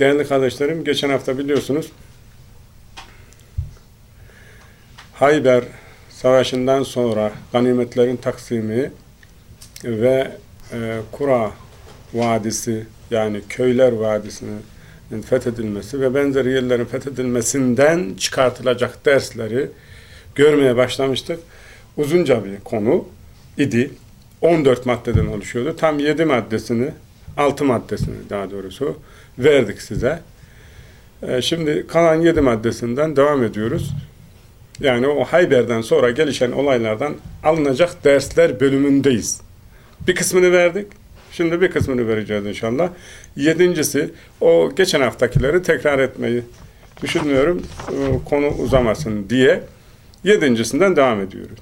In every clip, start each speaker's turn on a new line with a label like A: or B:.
A: Değerli kardeşlerim, geçen hafta biliyorsunuz Hayber Savaşı'ndan sonra ganimetlerin taksimi ve e, Kura Vadisi yani Köyler Vadisi'nin fethedilmesi ve benzeri yerlerin fethedilmesinden çıkartılacak dersleri görmeye başlamıştık. Uzunca bir konu idi. 14 maddeden oluşuyordu. Tam 7 maddesini, 6 maddesini daha doğrusu verdik size. Ee, şimdi kalan 7 maddesinden devam ediyoruz. Yani o Hayber'den sonra gelişen olaylardan alınacak dersler bölümündeyiz. Bir kısmını verdik. Şimdi bir kısmını vereceğiz inşallah. Yedincisi, o geçen haftakileri tekrar etmeyi düşünmüyorum. Ee, konu uzamasın diye. Yedincisinden devam ediyoruz.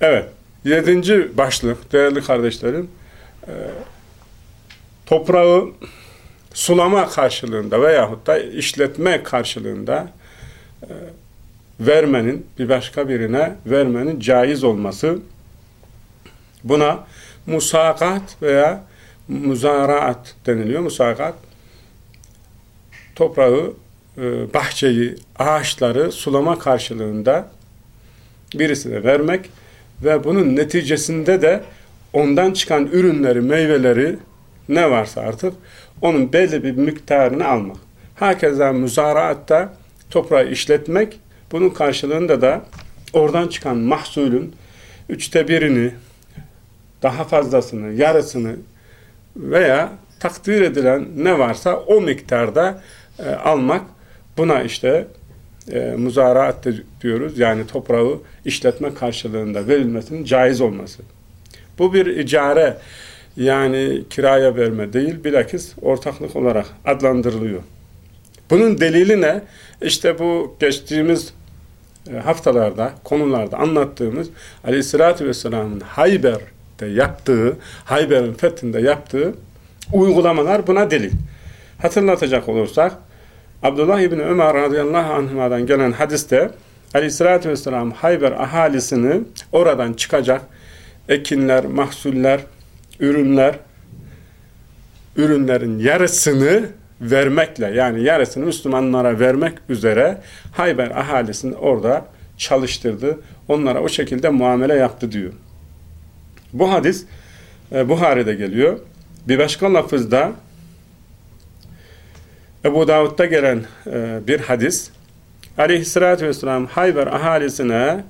A: Evet. Yedinci başlık, değerli kardeşlerim, e, toprağı sulama karşılığında veyahut da işletme karşılığında e, vermenin, bir başka birine vermenin caiz olması, buna musakat veya muzaraat deniliyor. Musakat, toprağı, e, bahçeyi, ağaçları sulama karşılığında birisine vermek ve bunun neticesinde de ondan çıkan ürünleri, meyveleri ne varsa artık onun belli bir miktarını almak. Herkese müzaraatta toprağı işletmek, bunun karşılığında da oradan çıkan mahsulün üçte birini, daha fazlasını, yarısını veya takdir edilen ne varsa o miktarda e, almak. Buna işte e, muzaraat diyoruz. Yani toprağı işletme karşılığında verilmesinin caiz olması. Bu bir icare yani kiraya verme değil, bilakis ortaklık olarak adlandırılıyor. Bunun delili ne? İşte bu geçtiğimiz e, haftalarda, konularda anlattığımız Aleyhisselatü Vesselam'ın Hayber'de yaptığı, Hayber'in fethinde yaptığı uygulamalar buna delil. Hatırlatacak olursak, Abdullah İbni Ömer radıyallahu anh'a'dan gelen hadiste Aleyhisselatü Vesselam Hayber ahalisini oradan çıkacak ekinler, mahsuller, ürünler, ürünlerin yarısını vermekle yani yarısını Müslümanlara vermek üzere Hayber ahalisini orada çalıştırdı. Onlara o şekilde muamele yaptı diyor. Bu hadis e, Buhari'de geliyor. Bir başka lafızda Ebu Davud'da gelen e, bir hadis Aleyhisselatü Vesselam Hayber ahalisine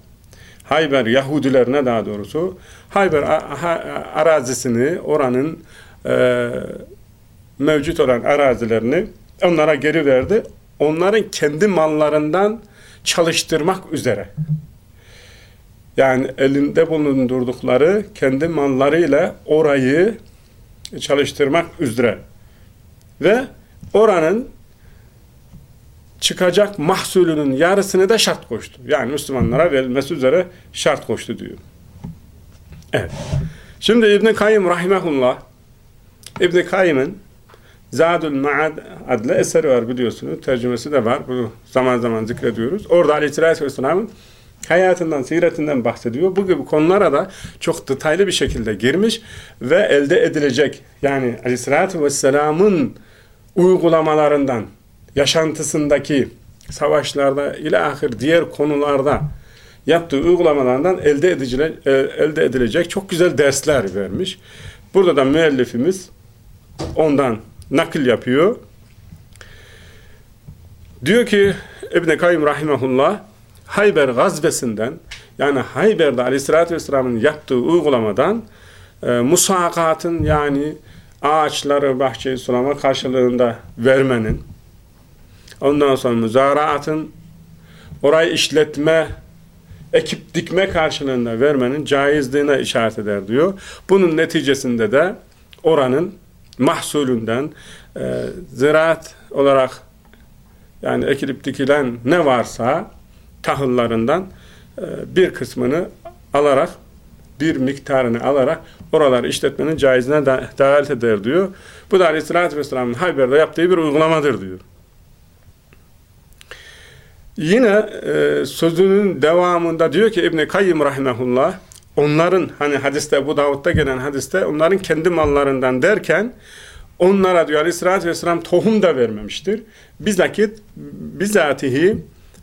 A: Hayber Yahudilerine daha doğrusu Hayber arazisini oranın e, mevcut olan arazilerini onlara geri verdi. Onların kendi mallarından çalıştırmak üzere. Yani elinde bulundurdukları kendi mallarıyla orayı çalıştırmak üzere. Ve oranın çıkacak mahsulünün yarısını da şart koştu. Yani Müslümanlara verilmesi üzere şart koştu diyor. Evet. Şimdi İbn-i Kayyum Rahimahullah İbn-i Kayyum'un Zadül Ma'ad adlı eseri var biliyorsunuz. Tercümesi de var. Bunu zaman zaman zikrediyoruz. Orada Aleyhisselatü Vesselam'ın hayatından, siretinden bahsediyor. Bu gibi konulara da çok detaylı bir şekilde girmiş ve elde edilecek yani Aleyhisselatü Vesselam'ın uygulamalarından yaşantısındaki savaşlarda ile ahir diğer konularda yaptığı uygulamalardan elde edilecek, elde edilecek çok güzel dersler vermiş. Burada da müellifimiz ondan nakil yapıyor. Diyor ki İbn-i Kayyum Rahimahullah Hayber gazvesinden yani Hayber'de Aleyhisselatü Vesselam'ın yaptığı uygulamadan e, musakatın yani ağaçları bahçeyi sulama karşılığında vermenin ondan sonra müzaraatın orayı işletme ekip dikme karşılığında vermenin caizliğine işaret eder diyor. Bunun neticesinde de oranın mahsulünden, e, ziraat olarak yani ekilip dikilen ne varsa tahıllarından e, bir kısmını alarak bir miktarını alarak oraları işletmenin caizine davet eder diyor. Bu da Aleyhisselatü Vesselam'ın Hayber'de yaptığı bir uygulamadır diyor. Yine e, sözünün devamında diyor ki İbn-i Kayyım Rahimahullah onların hani hadiste bu Davud'da gelen hadiste onların kendi mallarından derken onlara diyor Aleyhisselatü Vesselam tohum da vermemiştir. Bizakit bizatihi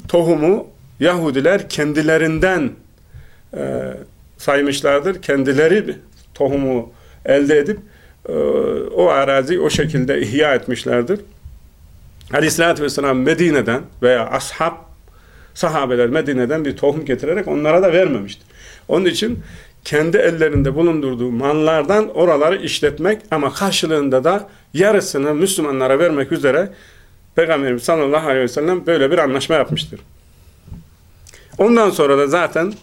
A: tohumu Yahudiler kendilerinden e, saymışlardır. Kendileri tohumu elde edip e, o arazi o şekilde ihya etmişlerdir. Aleyhisselatü Vesselam Medine'den veya ashab sahabeler Medine'den bir tohum getirerek onlara da vermemiştir. Onun için kendi ellerinde bulundurduğu mallardan oraları işletmek ama karşılığında da yarısını Müslümanlara vermek üzere Peygamberimiz sallallahu aleyhi ve sellem böyle bir anlaşma yapmıştır. Ondan sonra da zaten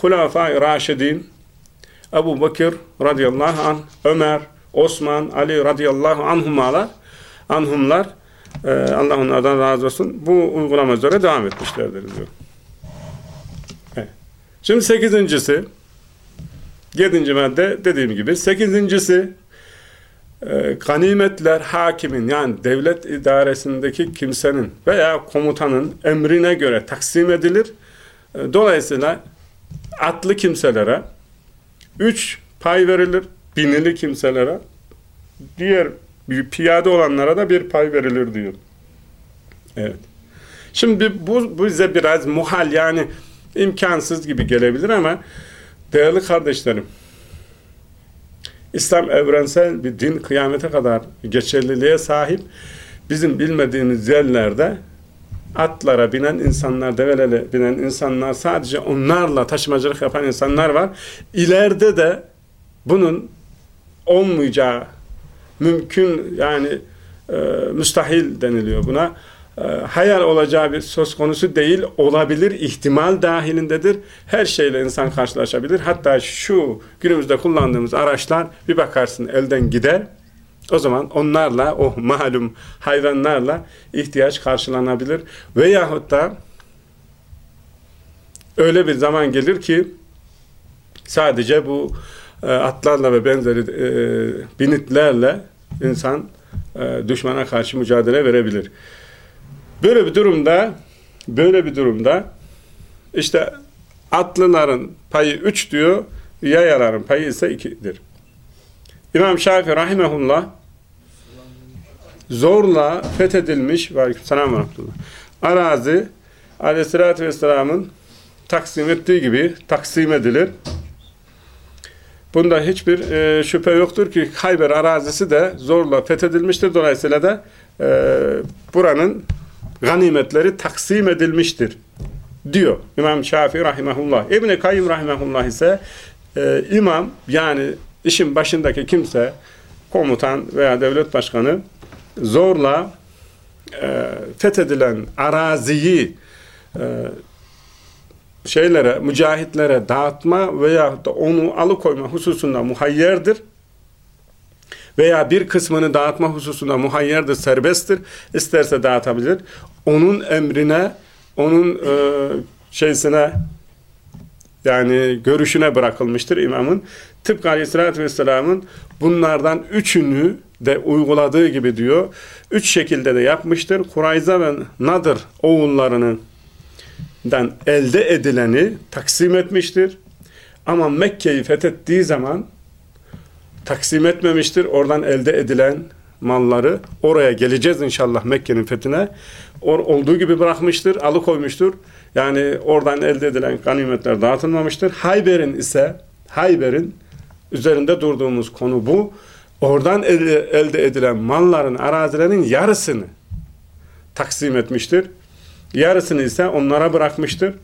A: Hulafai Raşidin Ebu Bakır radıyallahu anh, Ömer, Osman, Ali radıyallahu anhumalar, anhumlar Allah onlardan razı olsun bu uygulama üzere devam etmişlerdir diyor. Evet. Şimdi sekizincisi yedinci madde dediğim gibi sekizincisi e, ganimetler hakimin yani devlet idaresindeki kimsenin veya komutanın emrine göre taksim edilir. E, dolayısıyla atlı kimselere üç pay verilir, binili kimselere diğer piyade olanlara da bir pay verilir diyor. Evet. Şimdi bu bize biraz muhal yani imkansız gibi gelebilir ama değerli kardeşlerim İslam evrensel bir din kıyamete kadar geçerliliğe sahip bizim bilmediğimiz yerlerde atlara binen insanlar, develere binen insanlar, sadece onlarla taşımacılık yapan insanlar var. İleride de bunun olmayacağı mümkün yani e, müstahil deniliyor buna. E, hayal olacağı bir söz konusu değil, olabilir, ihtimal dahilindedir. Her şeyle insan karşılaşabilir. Hatta şu günümüzde kullandığımız araçlar bir bakarsın elden gider. O zaman onlarla, o malum hayvanlarla ihtiyaç karşılanabilir. Veyahut da öyle bir zaman gelir ki sadece bu atlarla ve benzeri e, binitlerle insan e, düşmana karşı mücadele verebilir. Böyle bir durumda böyle bir durumda işte atlıların payı 3 diyor, yayaların payı ise 2'dir. İmam Şafii rahimehullah zorla fethedilmiş selam rahmetullah. Arazi aleyhissalatü vesselamın taksim ettiği gibi taksim edilir. Bunda hiçbir e, şüphe yoktur ki Hayber arazisi de zorla fethedilmiştir. Dolayısıyla da e, buranın ganimetleri taksim edilmiştir diyor İmam Şafii rahimahullah. İbn-i Kayyum rahimahullah ise e, imam yani işin başındaki kimse komutan veya devlet başkanı zorla e, fethedilen araziyi e, şeylere, mücahitlere dağıtma veya da onu alıkoyma hususunda muhayyerdir. Veya bir kısmını dağıtma hususunda muhayyerdir, serbesttir. İsterse dağıtabilir. Onun emrine, onun e, şeysine yani görüşüne bırakılmıştır imamın. Tıpkı Aleyhisselatü Vesselam'ın bunlardan üçünü de uyguladığı gibi diyor. Üç şekilde de yapmıştır. Kurayza ve Nadır oğullarının elde edileni taksim etmiştir. Ama Mekke'yi fethettiği zaman taksim etmemiştir. Oradan elde edilen malları oraya geleceğiz inşallah Mekke'nin fethine. Or, olduğu gibi bırakmıştır, alıkoymuştur. Yani oradan elde edilen ganimetler dağıtılmamıştır. Hayber'in ise Hayber'in üzerinde durduğumuz konu bu. Oradan elde edilen malların, arazilerin yarısını taksim etmiştir. Yarısını ise onlara bırakmıştır.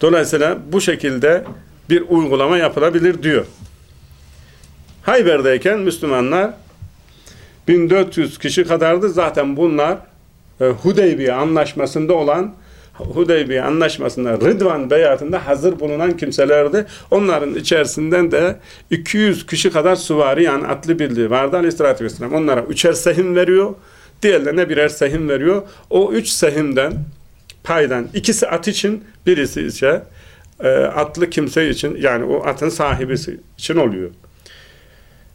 A: Dolayısıyla bu şekilde bir uygulama yapılabilir diyor. Hayber'deyken Müslümanlar 1400 kişi kadardı. Zaten bunlar e, Hudeybiye anlaşmasında olan Hudeybiye anlaşmasında Rıdvan beyatında hazır bulunan kimselerdi. Onların içerisinden de 200 kişi kadar suvari yani atlı birliği vardı aleyhissalatü vesselam. Onlara üçer sehim veriyor. Diğerlerine birer sehim veriyor. O üç sehimden paydan ikisi at için birisi ise e, atlı kimse için yani o atın sahibisi için oluyor.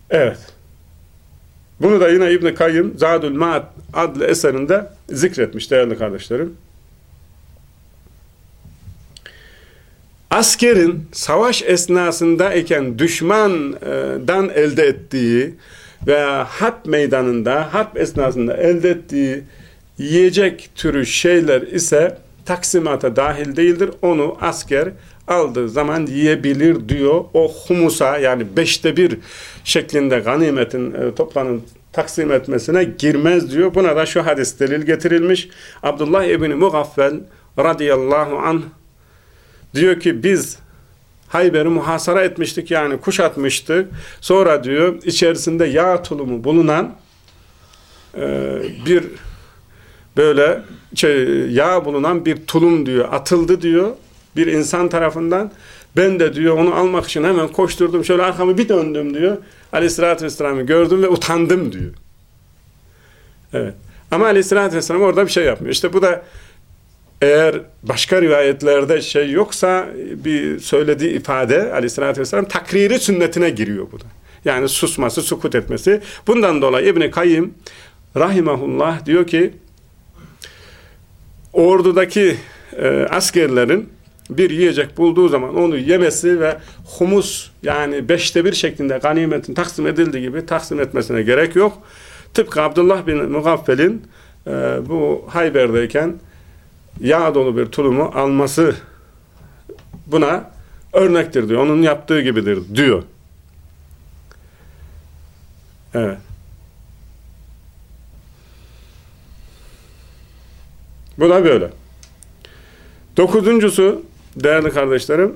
A: Evet. Bunu da yine İbn Kayyım Zadül Ma'ad adlı eserinde zikretmiş değerli kardeşlerim. Askerin savaş esnasındayken düşmandan elde ettiği veya harp meydanında, harp esnasında elde ettiği yiyecek türü şeyler ise taksimata dahil değildir. Onu asker aldığı zaman yiyebilir diyor. O humusa yani beşte bir şeklinde ganimetin e, toplanıp taksim etmesine girmez diyor. Buna da şu hadis delil getirilmiş. Abdullah İbni Mugaffel radıyallahu anh diyor ki biz Hayber'i muhasara etmiştik yani kuşatmıştık. Sonra diyor içerisinde yağ tulumu bulunan e, bir böyle şey, yağ bulunan bir tulum diyor atıldı diyor bir insan tarafından. Ben de diyor onu almak için hemen koşturdum şöyle arkamı bir döndüm diyor. Aleyhissalatü vesselam'ı gördüm ve utandım diyor. Evet. Ama aleyhissalatü vesselam orada bir şey yapmıyor. İşte bu da eğer başka rivayetlerde şey yoksa bir söylediği ifade aleyhissalatü vesselam takriri sünnetine giriyor bu da. Yani susması, sukut etmesi. Bundan dolayı İbni Kayyim rahimahullah diyor ki ordudaki e, askerlerin bir yiyecek bulduğu zaman onu yemesi ve humus yani beşte bir şeklinde ganimetin taksim edildiği gibi taksim etmesine gerek yok. Tıpkı Abdullah bin Mugaffel'in e, bu Hayber'deyken yağ dolu bir tulumu alması buna örnektir diyor. Onun yaptığı gibidir diyor. Evet. Bu da böyle. Dokuzuncusu değerli kardeşlerim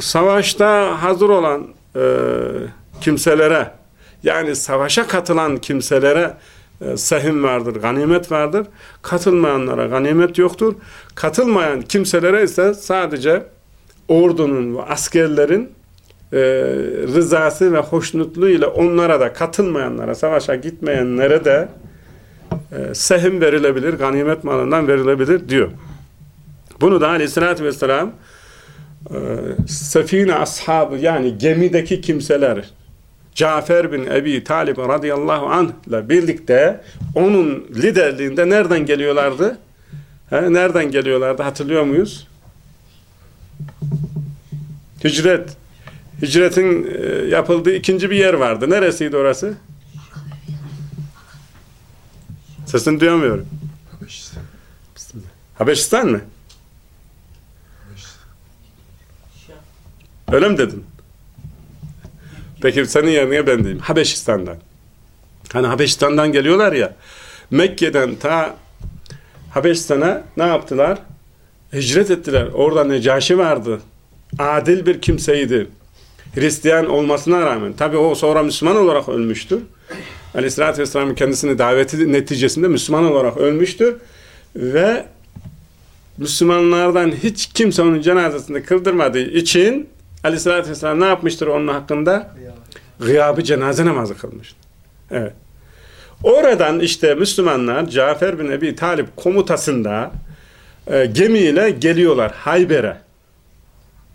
A: savaşta hazır olan e, kimselere yani savaşa katılan kimselere sehim vardır, ganimet vardır. Katılmayanlara ganimet yoktur. Katılmayan kimselere ise sadece ordunun ve askerlerin e, rızası ve hoşnutluğu ile onlara da katılmayanlara, savaşa gitmeyenlere de e, sehim verilebilir, ganimet malından verilebilir diyor. Bunu da aleyhissalatü vesselam e, sefine ashabı yani gemideki kimseler Cafer bin Ebi Talib radıyallahu anh ile birlikte onun liderliğinde nereden geliyorlardı? He, nereden geliyorlardı hatırlıyor muyuz? Hicret. Hicretin e, yapıldığı ikinci bir yer vardı. Neresiydi orası? Sesini duyamıyorum. Habeşistan. Habeşistan mı? Öyle mi dedin? Peki senin yerine ben diyeyim. Habeşistan'dan. Hani Habeşistan'dan geliyorlar ya. Mekke'den ta Habeşistan'a ne yaptılar? Hicret ettiler. Orada Necaşi vardı. Adil bir kimseydi. Hristiyan olmasına rağmen. Tabi o sonra Müslüman olarak ölmüştür. Aleyhisselatü Vesselam'ın kendisini daveti neticesinde Müslüman olarak ölmüştür. Ve Müslümanlardan hiç kimse onun cenazesini kıldırmadığı için Aleyhisselatü Vesselam ne yapmıştır onun hakkında? Gıyabı cenaze namazı kılmıştır. Evet. Oradan işte Müslümanlar Cafer bin Ebi Talip komutasında e, gemiyle geliyorlar Hayber'e.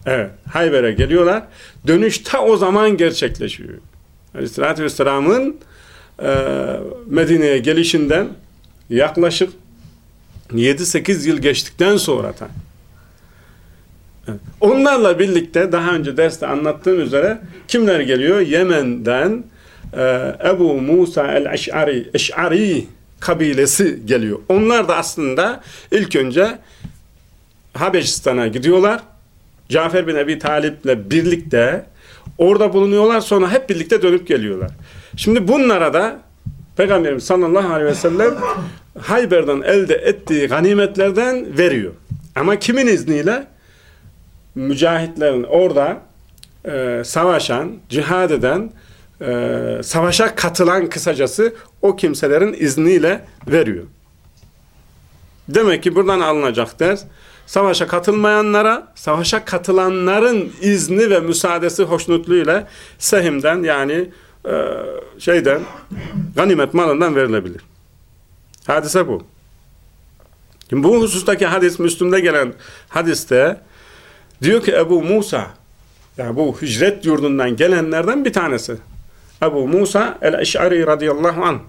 A: Evet, Hayber'e geliyorlar. Dönüş ta o zaman gerçekleşiyor. Aleyhisselatü Vesselam'ın e, Medine'ye gelişinden yaklaşık 7-8 yıl geçtikten sonra Onlarla birlikte daha önce derste anlattığım üzere kimler geliyor? Yemen'den e, Ebu Musa el-Eş'ari Eş'ari kabilesi geliyor. Onlar da aslında ilk önce Habeşistan'a gidiyorlar. Cafer bin Ebi Talip'le birlikte orada bulunuyorlar. Sonra hep birlikte dönüp geliyorlar. Şimdi bunlara da Peygamberimiz sallallahu aleyhi ve sellem Hayber'den elde ettiği ganimetlerden veriyor. Ama kimin izniyle? Mücahitlerin orada e, savaşan, cihad eden, e, savaşa katılan kısacası o kimselerin izniyle veriyor. Demek ki buradan alınacak ders savaşa katılmayanlara, savaşa katılanların izni ve müsaadesi hoşnutluğuyla sehimden yani e, şeyden ganimet malından verilebilir. Hadise bu. Şimdi bu husustaki hadis Müslüm'de gelen hadiste diyor ki Ebu Musa yani bu hicret yurdundan gelenlerden bir tanesi. Ebu Musa el-Eş'ari radıyallahu anh.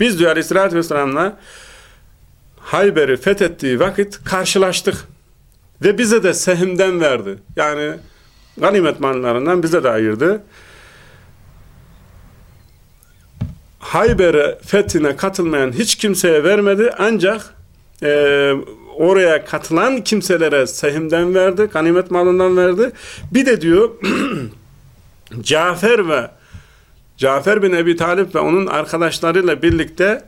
A: Biz diyor aleyhissalatü vesselam'la Hayber'i fethettiği vakit karşılaştık. Ve bize de sehimden verdi. Yani ganimet mallarından bize de ayırdı. Hayber'e fethine katılmayan hiç kimseye vermedi. Ancak e, oraya katılan kimselere sehimden verdi. Ganimet malından verdi. Bir de diyor Cafer ve Cafer bin Ebi Talip ve onun arkadaşlarıyla birlikte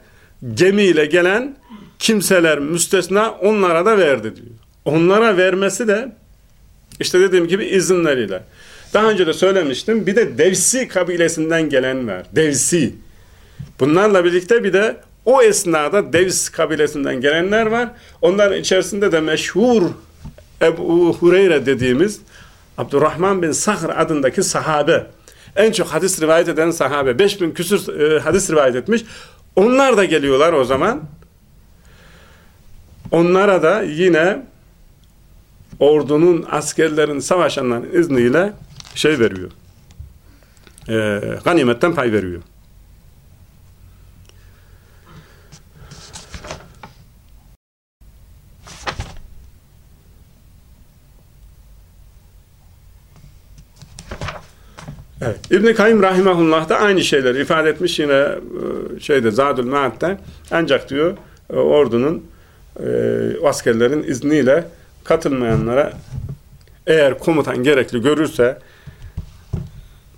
A: gemiyle gelen kimseler müstesna onlara da verdi diyor. Onlara vermesi de işte dediğim gibi izinleriyle. Daha önce de söylemiştim. Bir de Devsi kabilesinden gelen var. Devsi. Bunlarla birlikte bir de o esnada Devs kabilesinden gelenler var. Onların içerisinde de meşhur Ebu Hureyre dediğimiz Abdurrahman bin Sahr adındaki sahabe. En çok hadis rivayet eden sahabe. 5000 küsur e, hadis rivayet etmiş. Onlar da geliyorlar o zaman. Onlara da yine ordunun, askerlerin, savaşanların izniyle şey veriyor. E, ganimetten pay veriyor. Evet. İbn-i Kayyum Rahimahullah da aynı şeyleri ifade etmiş yine e, şeyde Zadül Maat'te ancak diyor e, ordunun e, askerlerin izniyle katılmayanlara eğer komutan gerekli görürse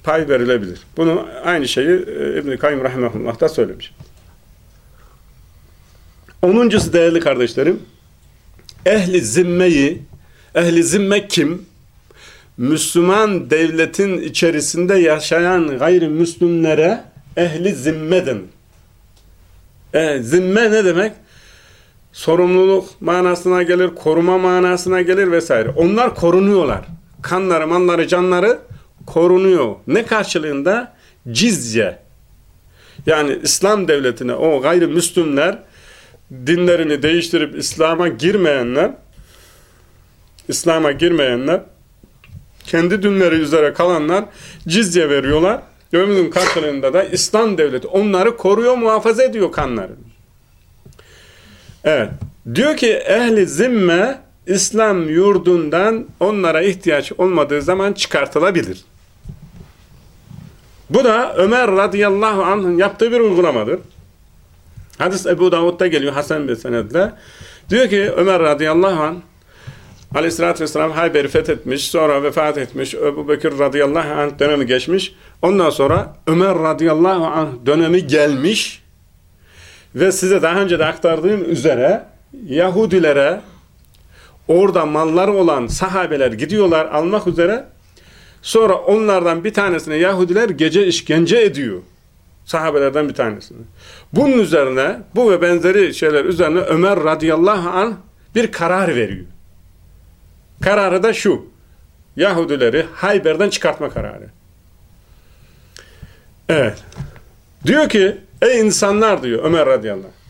A: pay verilebilir. Bunu aynı şeyi İbn-i Kayyum Rahimahullah da söylemiş. Onuncusu değerli kardeşlerim ehli zimmeyi ehli zimme kim? Müslüman devletin içerisinde yaşayan gayrimüslimlere ehli zimme denir. E, zimme ne demek? Sorumluluk manasına gelir, koruma manasına gelir vesaire. Onlar korunuyorlar. Kanları, manları, canları korunuyor. Ne karşılığında? Cizye. Yani İslam devletine o gayrimüslimler dinlerini değiştirip İslam'a girmeyenler İslam'a girmeyenler kendi dünleri üzere kalanlar cizye veriyorlar. Ömrün karşılığında da İslam devleti onları koruyor, muhafaza ediyor kanları. Evet. Diyor ki ehli zimme İslam yurdundan onlara ihtiyaç olmadığı zaman çıkartılabilir. Bu da Ömer radıyallahu anh'ın yaptığı bir uygulamadır. Hadis Ebu Davud'da geliyor Hasan bir senedle. Diyor ki Ömer radıyallahu anh Aleyhisselatü Vesselam Hayber'i fethetmiş, sonra vefat etmiş, Ebu Bekir radıyallahu anh dönemi geçmiş. Ondan sonra Ömer radıyallahu anh dönemi gelmiş ve size daha önce de aktardığım üzere Yahudilere orada malları olan sahabeler gidiyorlar almak üzere. Sonra onlardan bir tanesine Yahudiler gece işkence ediyor. Sahabelerden bir tanesini. Bunun üzerine bu ve benzeri şeyler üzerine Ömer radıyallahu anh bir karar veriyor. Kararı da şu. Yahudileri Hayber'den çıkartma kararı. Evet. Diyor ki ey insanlar diyor Ömer radıyallahu anh.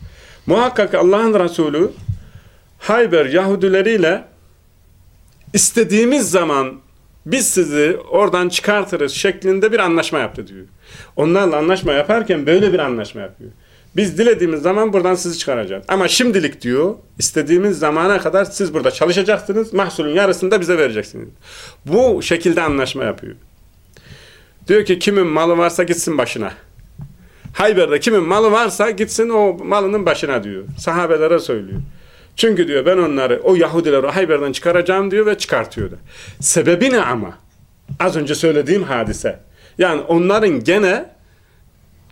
A: Muhakkak Allah'ın Resulü Hayber Yahudileriyle istediğimiz zaman biz sizi oradan çıkartırız şeklinde bir anlaşma yaptı diyor. Onlarla anlaşma yaparken böyle bir anlaşma yapıyor. Biz dilediğimiz zaman buradan sizi çıkaracağız. Ama şimdilik diyor, istediğimiz zamana kadar siz burada çalışacaksınız, mahsulün yarısını da bize vereceksiniz. Bu şekilde anlaşma yapıyor. Diyor ki kimin malı varsa gitsin başına. Hayber'de kimin malı varsa gitsin o malının başına diyor. Sahabelere söylüyor. Çünkü diyor ben onları, o Yahudileri Hayber'den çıkaracağım diyor ve çıkartıyor da. Sebebi ne ama? Az önce söylediğim hadise. Yani onların gene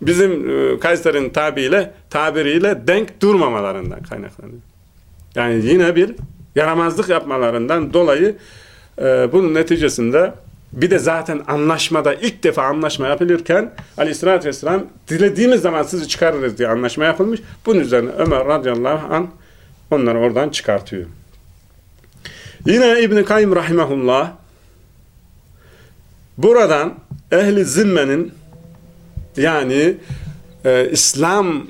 A: bizim e, Kayser'in tabiyle, tabiriyle denk durmamalarından kaynaklanıyor. Yani yine bir yaramazlık yapmalarından dolayı e, bunun neticesinde bir de zaten anlaşmada ilk defa anlaşma yapılırken aleyhissalatü vesselam dilediğimiz zaman sizi çıkarırız diye anlaşma yapılmış. Bunun üzerine Ömer radıyallahu anh onları oradan çıkartıyor. Yine İbn Kayyim rahimehullah buradan ehli zimmenin yani e, İslam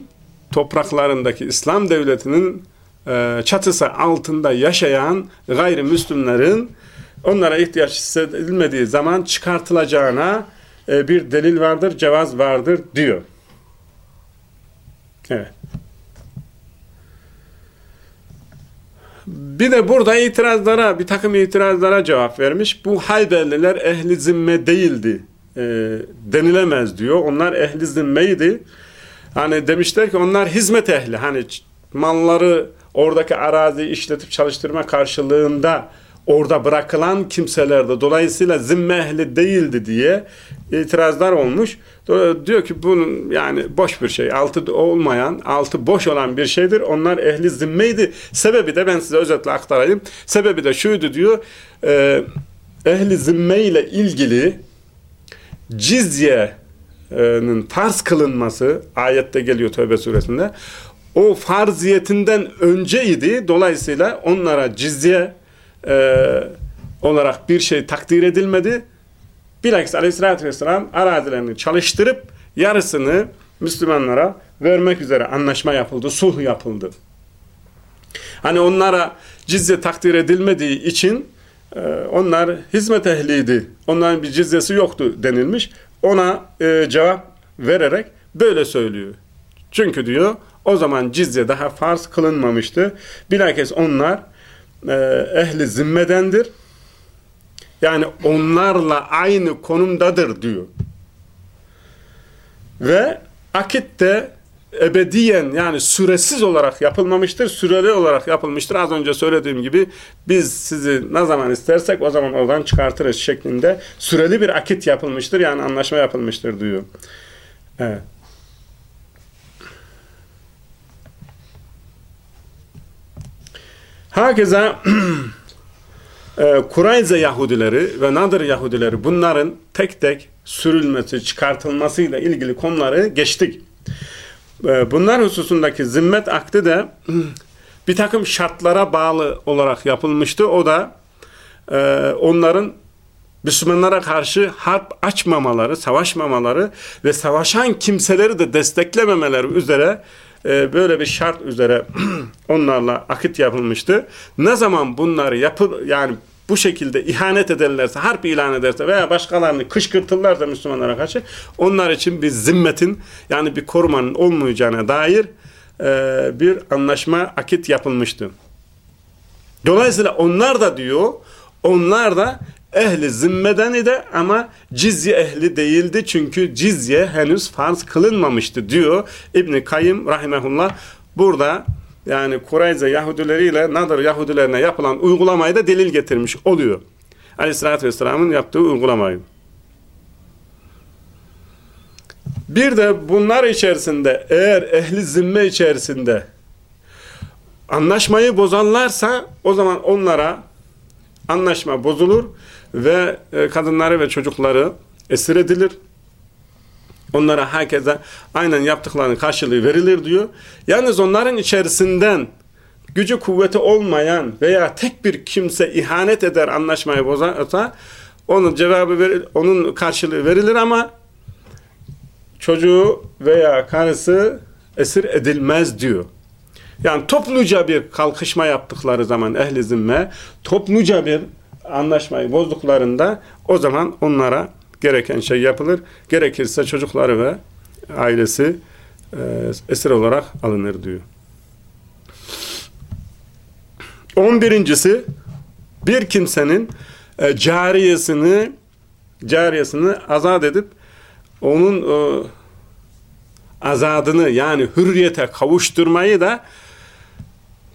A: topraklarındaki İslam devletinin e, çatısı altında yaşayan gayrimüslimlerin onlara ihtiyaç hissedilmediği zaman çıkartılacağına e, bir delil vardır, cevaz vardır diyor. Evet. Bir de burada itirazlara, bir takım itirazlara cevap vermiş. Bu Hayberliler ehli zimme değildi e, denilemez diyor. Onlar ehli zimmeydi. Hani demişler ki onlar hizmet ehli. Hani malları oradaki arazi işletip çalıştırma karşılığında orada bırakılan kimselerdi. Dolayısıyla zimme ehli değildi diye itirazlar olmuş. Diyor ki bunun yani boş bir şey. Altı olmayan, altı boş olan bir şeydir. Onlar ehli zimmeydi. Sebebi de ben size özetle aktarayım. Sebebi de şuydu diyor. E, ehli zimme ile ilgili cizyenin farz kılınması ayette geliyor Tövbe suresinde. O farziyetinden önceydi. Dolayısıyla onlara cizye e, olarak bir şey takdir edilmedi. Bilakis aleyhissalatü vesselam arazilerini çalıştırıp yarısını Müslümanlara vermek üzere anlaşma yapıldı, sulh yapıldı. Hani onlara cizye takdir edilmediği için onlar hizmet ehliydi. Onların bir cizyesi yoktu denilmiş. Ona e, cevap vererek böyle söylüyor. Çünkü diyor o zaman cizye daha farz kılınmamıştı. Bilakis onlar e, ehli zimmedendir. Yani onlarla aynı konumdadır diyor. Ve akit de ebediyen yani süresiz olarak yapılmamıştır. Süreli olarak yapılmıştır. Az önce söylediğim gibi biz sizi ne zaman istersek o zaman oradan çıkartırız şeklinde süreli bir akit yapılmıştır. Yani anlaşma yapılmıştır diyor. Evet. Hakeza e, Kurayze Yahudileri ve Nadir Yahudileri bunların tek tek sürülmesi, çıkartılmasıyla ilgili konuları geçtik. E, bunlar hususundaki zimmet akdi de bir takım şartlara bağlı olarak yapılmıştı. O da e, onların Müslümanlara karşı harp açmamaları, savaşmamaları ve savaşan kimseleri de desteklememeleri üzere e, böyle bir şart üzere onlarla akit yapılmıştı. Ne zaman bunları yapı yani bu şekilde ihanet ederlerse, harp ilan ederse veya başkalarını kışkırtırlarsa Müslümanlara karşı onlar için bir zimmetin yani bir korumanın olmayacağına dair e, bir anlaşma akit yapılmıştı. Dolayısıyla onlar da diyor, onlar da ehli zimmeden idi ama cizye ehli değildi çünkü cizye henüz farz kılınmamıştı diyor İbni Kayyım rahimehullah burada yani Kureyze Yahudileriyle Nadir Yahudilerine yapılan uygulamayı da delil getirmiş oluyor. Aleyhissalatü Vesselam'ın yaptığı uygulamayı. Bir de bunlar içerisinde eğer ehli zimme içerisinde anlaşmayı bozanlarsa o zaman onlara anlaşma bozulur ve e, kadınları ve çocukları esir edilir. Onlara herkese aynen yaptıklarının karşılığı verilir diyor. Yalnız onların içerisinden gücü kuvveti olmayan veya tek bir kimse ihanet eder anlaşmayı bozarsa onun cevabı verir, onun karşılığı verilir ama çocuğu veya karısı esir edilmez diyor. Yani topluca bir kalkışma yaptıkları zaman ehli zimme, topluca bir anlaşmayı bozduklarında o zaman onlara gereken şey yapılır. Gerekirse çocukları ve ailesi e, esir olarak alınır diyor. On birincisi bir kimsenin e, cariyesini cariyesini azat edip onun e, azadını yani hürriyete kavuşturmayı da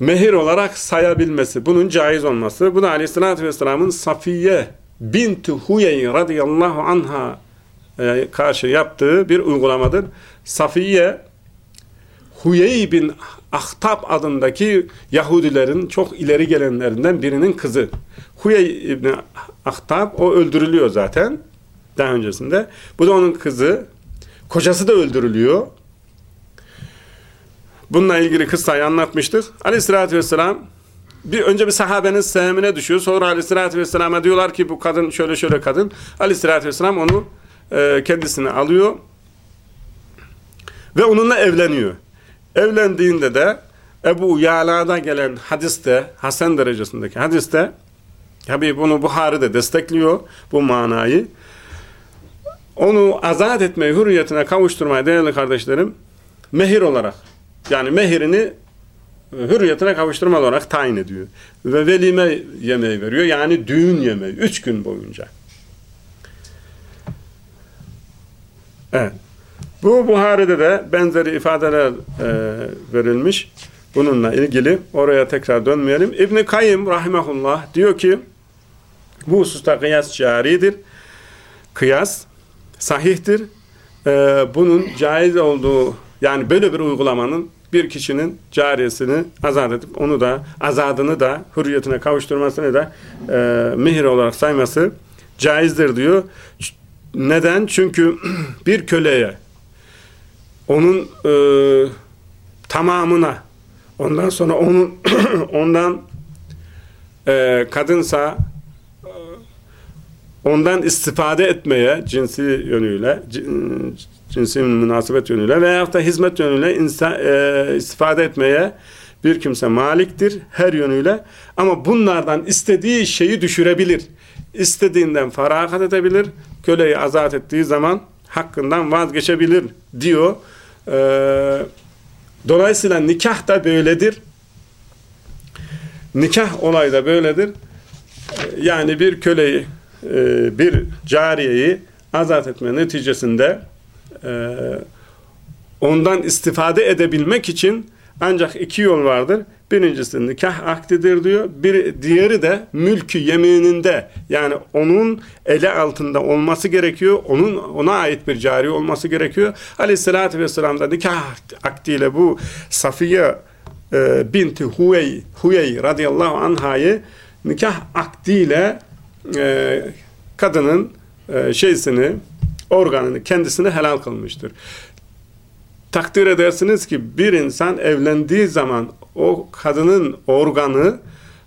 A: mehir olarak sayabilmesi, bunun caiz olması. Bu da aleyhissalatü vesselamın Safiye binti Huyey radıyallahu anha e, karşı yaptığı bir uygulamadır. Safiye Huyey bin Ahtab adındaki Yahudilerin çok ileri gelenlerinden birinin kızı. Huyey ibn Ahtab o öldürülüyor zaten daha öncesinde. Bu da onun kızı. Kocası da öldürülüyor. Bununla ilgili kıssayı anlatmıştık. Aleyhissalatü vesselam bir önce bir sahabenin sehmine düşüyor. Sonra aleyhissalatü vesselama diyorlar ki bu kadın şöyle şöyle kadın. Aleyhissalatü vesselam onu e, kendisine alıyor ve onunla evleniyor. Evlendiğinde de Ebu Yala'da gelen hadiste, Hasan derecesindeki hadiste tabi bunu Buhari de destekliyor bu manayı. Onu azat etmeyi, hürriyetine kavuşturmayı değerli kardeşlerim mehir olarak yani mehirini hürriyetine kavuşturma olarak tayin ediyor. Ve velime yemeği veriyor. Yani düğün yemeği. Üç gün boyunca. Evet. Bu Buhari'de de benzeri ifadeler e, verilmiş. Bununla ilgili oraya tekrar dönmeyelim. İbn-i Kayyım rahimahullah diyor ki bu hususta kıyas caridir. Kıyas sahihtir. E, bunun caiz olduğu yani böyle bir uygulamanın bir kişinin cariyesini azat edip onu da azadını da hürriyetine kavuşturmasını da e, mihir olarak sayması caizdir diyor. Neden? Çünkü bir köleye onun e, tamamına ondan sonra onun ondan e, kadınsa e, ondan istifade etmeye cinsi yönüyle cinsi münasebet yönüyle veya da hizmet yönüyle insan, e, istifade etmeye bir kimse maliktir her yönüyle ama bunlardan istediği şeyi düşürebilir. İstediğinden feragat edebilir. Köleyi azat ettiği zaman hakkından vazgeçebilir diyor. Ee, dolayısıyla nikah da böyledir. Nikah olayı da böyledir. Yani bir köleyi, e, bir cariyeyi azat etme neticesinde e, ondan istifade edebilmek için ancak iki yol vardır. Birincisi nikah akdidir diyor. Bir diğeri de mülkü yemininde yani onun ele altında olması gerekiyor. Onun ona ait bir cari olması gerekiyor. Aleyhissalatü vesselam da nikah akdiyle bu Safiye e, binti Huyey, Huyey radıyallahu anhayı nikah akdiyle e, kadının e, şeysini organını kendisine helal kılmıştır. Takdir edersiniz ki bir insan evlendiği zaman o kadının organı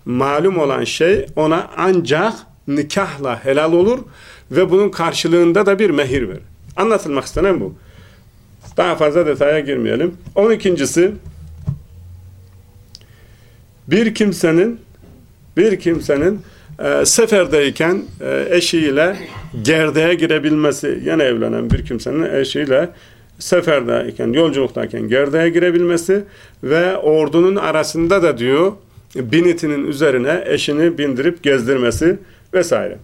A: malum olan şey ona ancak nikahla helal olur ve bunun karşılığında da bir mehir verir. Anlatılmak istenen bu. Daha fazla detaya girmeyelim. On ikincisi bir kimsenin bir kimsenin e, seferdeyken e, eşiyle gerdeğe girebilmesi, yine evlenen bir kimsenin eşiyle seferdeyken, yolculuktayken gerdeğe girebilmesi ve ordunun arasında da diyor binitinin üzerine eşini bindirip gezdirmesi vesaire.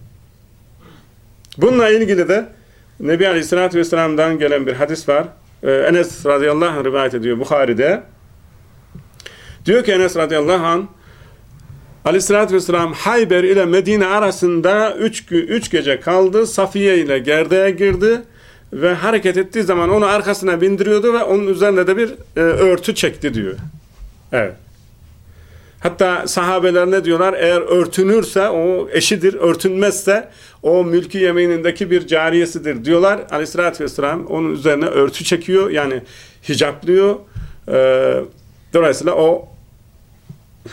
A: Bununla ilgili de Nebi Aleyhisselatü Vesselam'dan gelen bir hadis var. Ee, Enes radıyallahu anh rivayet ediyor Bukhari'de. Diyor ki Enes radıyallahu anh Aleyhisselatü Vesselam Hayber ile Medine arasında üç, üç gece kaldı. Safiye ile gerdeğe girdi ve hareket ettiği zaman onu arkasına bindiriyordu ve onun üzerinde de bir e, örtü çekti diyor. Evet. Hatta sahabeler ne diyorlar? Eğer örtünürse o eşidir, örtünmezse o mülkü yeminindeki bir cariyesidir diyorlar. Aleyhissalatü vesselam onun üzerine örtü çekiyor. Yani hicaplıyor. Ee, dolayısıyla o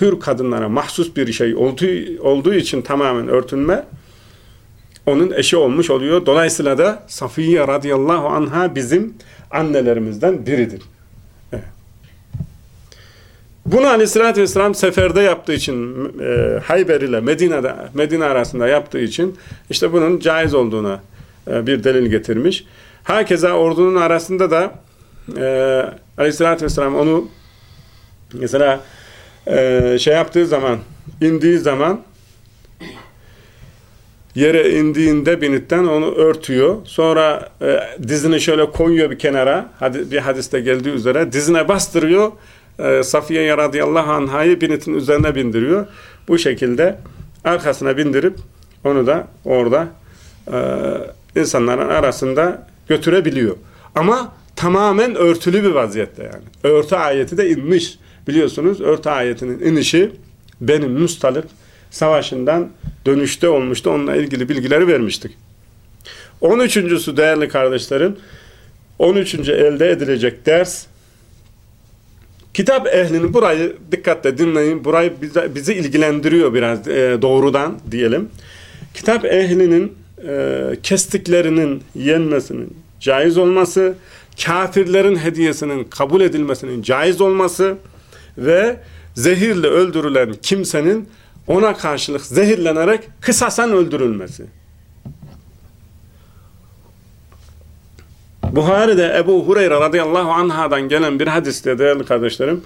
A: hür kadınlara mahsus bir şey olduğu, olduğu için tamamen örtünme onun eşi olmuş oluyor. Dolayısıyla da Safiye radıyallahu anha bizim annelerimizden biridir. Evet. Bunu aleyhissalatü vesselam seferde yaptığı için e, Hayber ile Medine'de, Medine arasında yaptığı için işte bunun caiz olduğuna e, bir delil getirmiş. Herkese ordunun arasında da e, aleyhissalatü vesselam onu mesela e, şey yaptığı zaman indiği zaman yere indiğinde binitten onu örtüyor. Sonra e, dizini şöyle koyuyor bir kenara. Hadi, bir hadiste geldiği üzere dizine bastırıyor. E, Safiye radıyallahu anhayı binitin üzerine bindiriyor. Bu şekilde arkasına bindirip onu da orada e, insanların arasında götürebiliyor. Ama tamamen örtülü bir vaziyette yani. Örtü ayeti de inmiş. Biliyorsunuz örtü ayetinin inişi benim Mustalık savaşından dönüşte olmuştu. Onunla ilgili bilgileri vermiştik. 13.sü değerli kardeşlerim 13. elde edilecek ders Kitap ehlini burayı dikkatle dinleyin. Burayı bizi ilgilendiriyor biraz e, doğrudan diyelim. Kitap ehlinin e, kestiklerinin yenmesinin caiz olması, kafirlerin hediyesinin kabul edilmesinin caiz olması ve zehirle öldürülen kimsenin ona karşılık zehirlenerek kısasen öldürülmesi. Buhari'de Ebu Hureyre radıyallahu anhadan gelen bir hadiste değerli kardeşlerim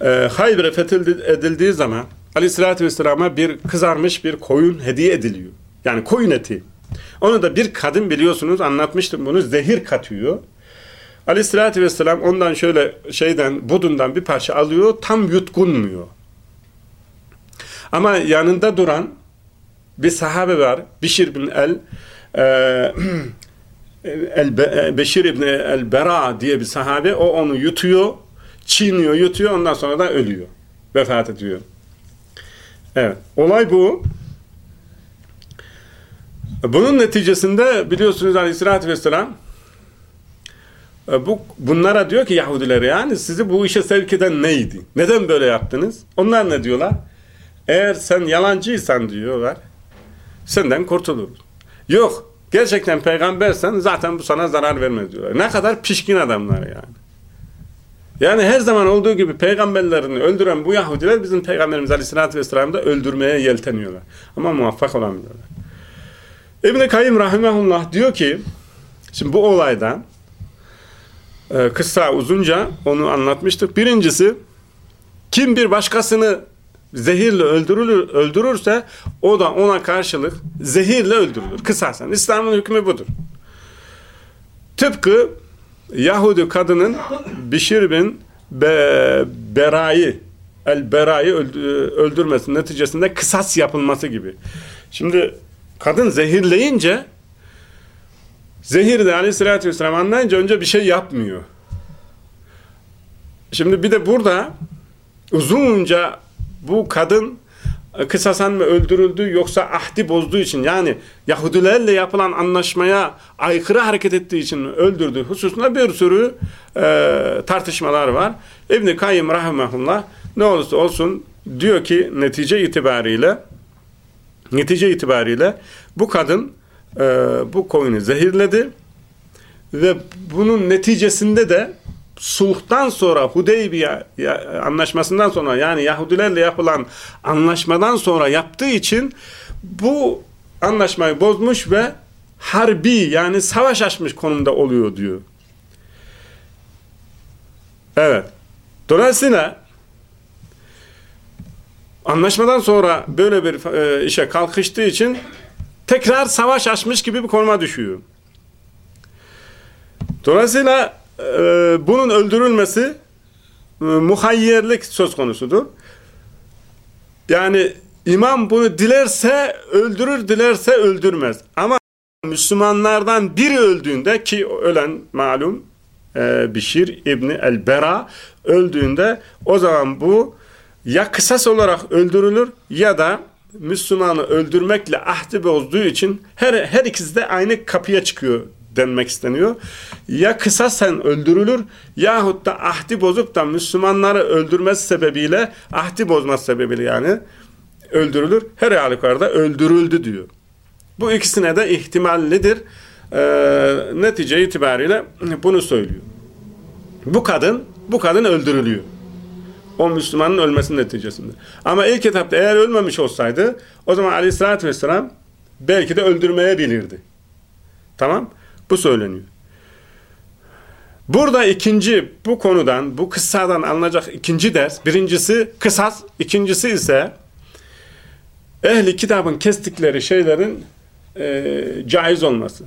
A: e, Hayber'e fethedildiği zaman aleyhissalatü vesselama bir kızarmış bir koyun hediye ediliyor. Yani koyun eti. Onu da bir kadın biliyorsunuz anlatmıştım bunu zehir katıyor. Aleyhissalatü vesselam ondan şöyle şeyden budundan bir parça alıyor tam yutkunmuyor. Ama yanında duran bir sahabe var. Bişir bin el e, El Be Beşir İbni El Bera diye bir sahabe o onu yutuyor, çiğniyor, yutuyor ondan sonra da ölüyor. Vefat ediyor. Evet. Olay bu. Bunun neticesinde biliyorsunuz Aleyhisselatü Vesselam bu, bunlara diyor ki Yahudiler yani sizi bu işe sevk eden neydi? Neden böyle yaptınız? Onlar ne diyorlar? Eğer sen yalancıysan diyorlar senden kurtuluruz. Yok gerçekten peygambersen zaten bu sana zarar vermez diyorlar. Ne kadar pişkin adamlar yani. Yani her zaman olduğu gibi peygamberlerini öldüren bu Yahudiler bizim peygamberimiz Aleyhisselatü Vesselam'ı da öldürmeye yelteniyorlar. Ama muvaffak olamıyorlar. İbn-i Kayyum Rahimahullah diyor ki şimdi bu olaydan e, kısa uzunca onu anlatmıştık. Birincisi kim bir başkasını zehirle öldürülür, öldürürse o da ona karşılık zehirle öldürülür. Kısasen. İslam'ın hükmü budur. Tıpkı Yahudi kadının Bişir bin Be Bera'yı El Bera'yı öldürmesi neticesinde kısas yapılması gibi. Şimdi kadın zehirleyince zehir de aleyhissalatü vesselam anlayınca önce bir şey yapmıyor. Şimdi bir de burada uzunca bu kadın e, kısasan mı öldürüldü yoksa ahdi bozduğu için yani Yahudilerle yapılan anlaşmaya aykırı hareket ettiği için öldürdüğü hususunda bir sürü e, tartışmalar var. İbn-i Kayyım Rahimahullah ne olursa olsun diyor ki netice itibariyle netice itibariyle bu kadın e, bu koyunu zehirledi ve bunun neticesinde de sulhtan sonra Hudeybiye anlaşmasından sonra yani Yahudilerle yapılan anlaşmadan sonra yaptığı için bu anlaşmayı bozmuş ve harbi yani savaş açmış konumda oluyor diyor. Evet. Dolayısıyla anlaşmadan sonra böyle bir e, işe kalkıştığı için tekrar savaş açmış gibi bir konuma düşüyor. Dolayısıyla e, bunun öldürülmesi e, muhayyerlik söz konusudur. Yani imam bunu dilerse öldürür, dilerse öldürmez. Ama Müslümanlardan biri öldüğünde ki ölen malum e, Bişir İbni El-Bera öldüğünde o zaman bu ya kısas olarak öldürülür ya da Müslümanı öldürmekle ahdi bozduğu için her, her ikisi de aynı kapıya çıkıyor denmek isteniyor. Ya kısasen öldürülür yahut da ahdi bozup da Müslümanları öldürmesi sebebiyle ahdi bozması sebebiyle yani öldürülür. Her halükarda öldürüldü diyor. Bu ikisine de ihtimallidir. Ee, netice itibariyle bunu söylüyor. Bu kadın bu kadın öldürülüyor. O Müslümanın ölmesinin neticesinde. Ama ilk etapta eğer ölmemiş olsaydı o zaman aleyhissalatü vesselam belki de öldürmeye bilirdi. Tamam. Bu söyleniyor. Burada ikinci bu konudan, bu kıssadan alınacak ikinci ders, birincisi kısas, ikincisi ise ehli kitabın kestikleri şeylerin e, caiz olması.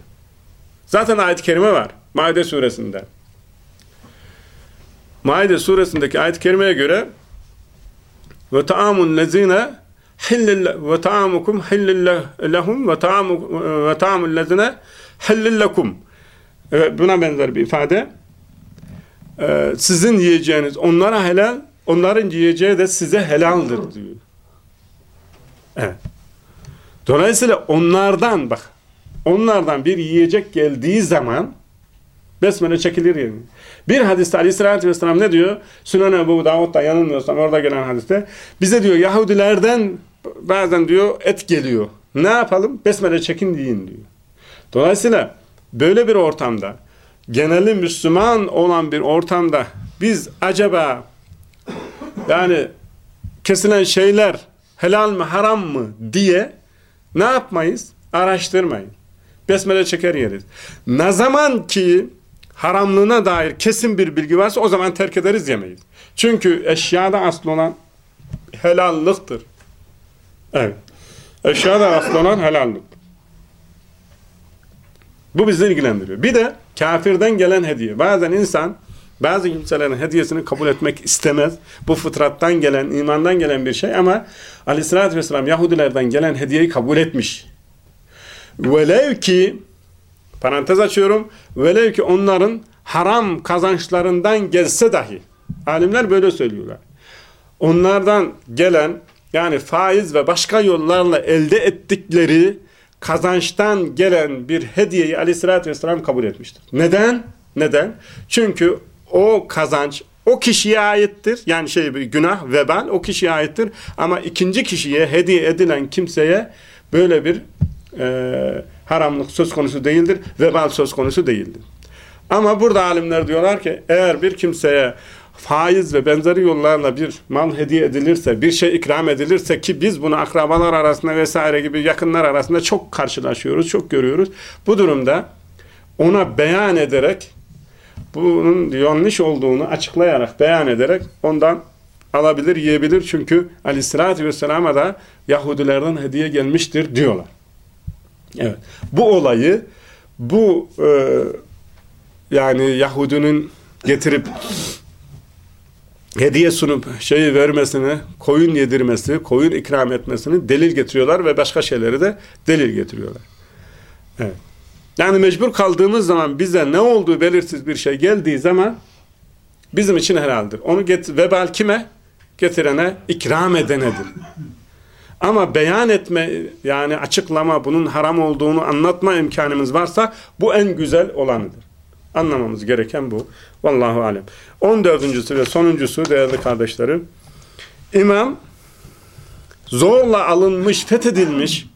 A: Zaten ayet-i kerime var. Maide suresinde. Maide suresindeki ayet-i kerimeye göre ve taamun lezine ve taamukum hillil lehum ve taamul lezine hellillekum. Evet, buna benzer bir ifade. Ee, sizin yiyeceğiniz onlara helal, onların yiyeceği de size helaldir diyor. Evet. Dolayısıyla onlardan bak, onlardan bir yiyecek geldiği zaman Besmele çekilir yerine. Bir hadiste aleyhissalatü vesselam ne diyor? Sünan Ebu Davud'da yanılmıyorsam orada gelen hadiste. Bize diyor Yahudilerden bazen diyor et geliyor. Ne yapalım? Besmele çekin deyin diyor. Dolayısıyla böyle bir ortamda geneli Müslüman olan bir ortamda biz acaba yani kesilen şeyler helal mi haram mı diye ne yapmayız? Araştırmayın. Besmele çeker yeriz. Ne zaman ki haramlığına dair kesin bir bilgi varsa o zaman terk ederiz yemeyiz. Çünkü eşyada asıl olan helallıktır. Evet. Eşyada asıl olan helallık. Bu bizi ilgilendiriyor. Bir de kafirden gelen hediye. Bazen insan bazı kimselerin hediyesini kabul etmek istemez. Bu fıtrattan gelen, imandan gelen bir şey ama aleyhissalatü vesselam Yahudilerden gelen hediyeyi kabul etmiş. Velev ki parantez açıyorum. Velev ki onların haram kazançlarından gelse dahi alimler böyle söylüyorlar. Onlardan gelen yani faiz ve başka yollarla elde ettikleri kazançtan gelen bir hediyeyi aleyhissalatü vesselam kabul etmiştir. Neden? Neden? Çünkü o kazanç o kişiye aittir. Yani şey bir günah, vebal o kişiye aittir. Ama ikinci kişiye hediye edilen kimseye böyle bir e, haramlık söz konusu değildir. Vebal söz konusu değildir. Ama burada alimler diyorlar ki eğer bir kimseye faiz ve benzeri yollarla bir mal hediye edilirse, bir şey ikram edilirse ki biz bunu akrabalar arasında vesaire gibi yakınlar arasında çok karşılaşıyoruz, çok görüyoruz. Bu durumda ona beyan ederek bunun yanlış olduğunu açıklayarak, beyan ederek ondan alabilir, yiyebilir. Çünkü aleyhissalatü vesselama da Yahudilerden hediye gelmiştir diyorlar. Evet. Bu olayı bu e, yani Yahudinin getirip hediye sunup şeyi vermesini, koyun yedirmesi, koyun ikram etmesini delil getiriyorlar ve başka şeyleri de delil getiriyorlar. Evet. Yani mecbur kaldığımız zaman bize ne olduğu belirsiz bir şey geldiği zaman bizim için helaldir. Onu get vebal kime? Getirene, ikram edenedir. Ama beyan etme yani açıklama bunun haram olduğunu anlatma imkanımız varsa bu en güzel olanıdır. Anlamamız gereken bu. Vallahu alem. 14. ve sonuncusu değerli kardeşlerim. İmam zorla alınmış, fethedilmiş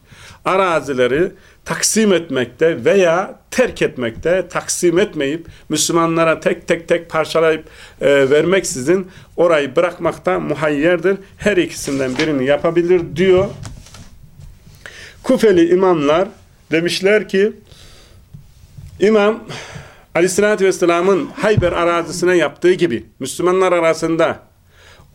A: arazileri taksim etmekte veya terk etmekte, taksim etmeyip Müslümanlara tek tek tek parçalayıp e, vermeksizin orayı bırakmakta muhayyerdir. Her ikisinden birini yapabilir diyor. Kufeli imamlar demişler ki İmam Aleyhisselatü Vesselam'ın Hayber arazisine yaptığı gibi Müslümanlar arasında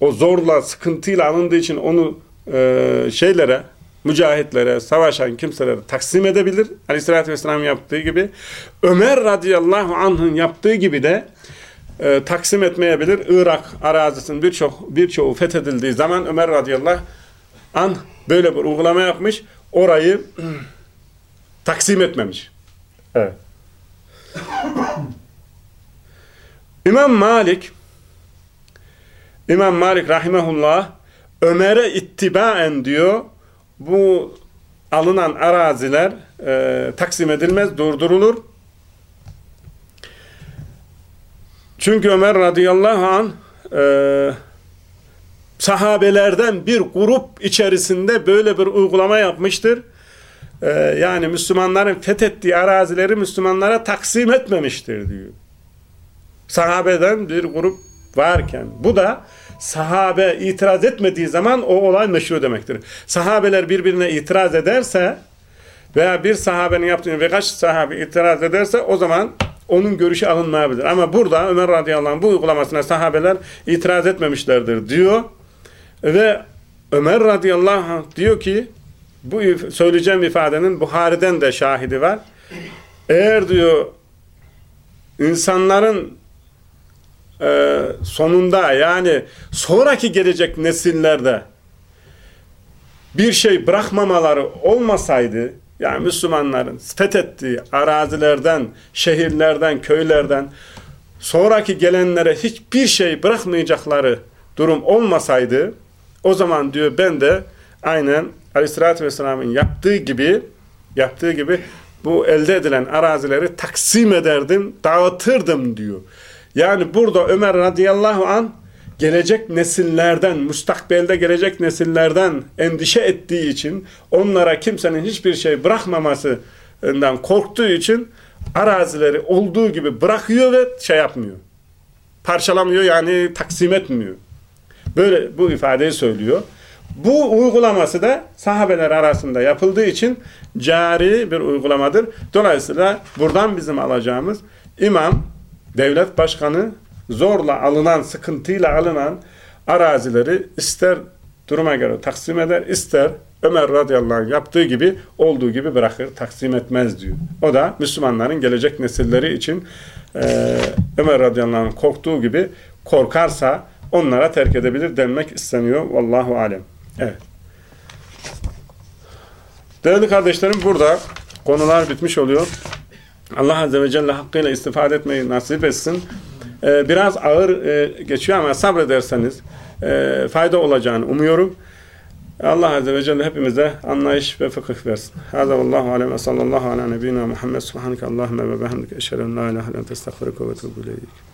A: o zorla, sıkıntıyla alındığı için onu e, şeylere, mücahitlere, savaşan kimselere taksim edebilir. Aleyhisselatü Vesselam yaptığı gibi. Ömer radıyallahu anh'ın yaptığı gibi de e, taksim etmeyebilir. Irak arazisinin birçok birçoğu fethedildiği zaman Ömer radıyallahu anh böyle bir uygulama yapmış. Orayı taksim etmemiş. Evet. İmam Malik İmam Malik rahimehullah Ömer'e ittibaen diyor bu alınan araziler e, taksim edilmez, durdurulur. Çünkü Ömer radıyallahu an e, sahabelerden bir grup içerisinde böyle bir uygulama yapmıştır. E, yani Müslümanların fethettiği arazileri Müslümanlara taksim etmemiştir diyor. Sahabeden bir grup varken. Bu da sahabe itiraz etmediği zaman o olay meşru demektir. Sahabeler birbirine itiraz ederse veya bir sahabenin yaptığını ve kaç sahabe itiraz ederse o zaman onun görüşü alınmayabilir. Ama burada Ömer radıyallahu anh bu uygulamasına sahabeler itiraz etmemişlerdir diyor. Ve Ömer radıyallahu anh diyor ki bu söyleyeceğim ifadenin Buhari'den de şahidi var. Eğer diyor insanların e, sonunda yani sonraki gelecek nesillerde bir şey bırakmamaları olmasaydı yani Müslümanların fethettiği arazilerden, şehirlerden, köylerden sonraki gelenlere hiçbir şey bırakmayacakları durum olmasaydı o zaman diyor ben de aynen Aleyhisselatü Vesselam'ın yaptığı gibi yaptığı gibi bu elde edilen arazileri taksim ederdim, dağıtırdım diyor. Yani burada Ömer radıyallahu an gelecek nesillerden, müstakbelde gelecek nesillerden endişe ettiği için, onlara kimsenin hiçbir şey bırakmamasından korktuğu için arazileri olduğu gibi bırakıyor ve şey yapmıyor. Parçalamıyor yani taksim etmiyor. Böyle bu ifadeyi söylüyor. Bu uygulaması da sahabeler arasında yapıldığı için cari bir uygulamadır. Dolayısıyla buradan bizim alacağımız imam, devlet başkanı zorla alınan, sıkıntıyla alınan arazileri ister duruma göre taksim eder, ister Ömer radıyallahu anh yaptığı gibi olduğu gibi bırakır, taksim etmez diyor. O da Müslümanların gelecek nesilleri için e, Ömer radıyallahu anh korktuğu gibi korkarsa onlara terk edebilir denmek isteniyor. Vallahu alem. Evet. Değerli kardeşlerim burada konular bitmiş oluyor. Allah Azze ve Celle hakkıyla istifade etmeyi nasip etsin. Ee, biraz ağır e, geçiyor ama sabrederseniz e, fayda olacağını umuyorum. Allah Azze ve Celle hepimize anlayış ve fıkıh versin. Hâzâ vallâhu alem ve sallallahu ala nebiyyina Muhammed subhaneke Allahümme ve behemdike eşhedü en la ilahe illa ente estağfiruke ve etûbü ileyk.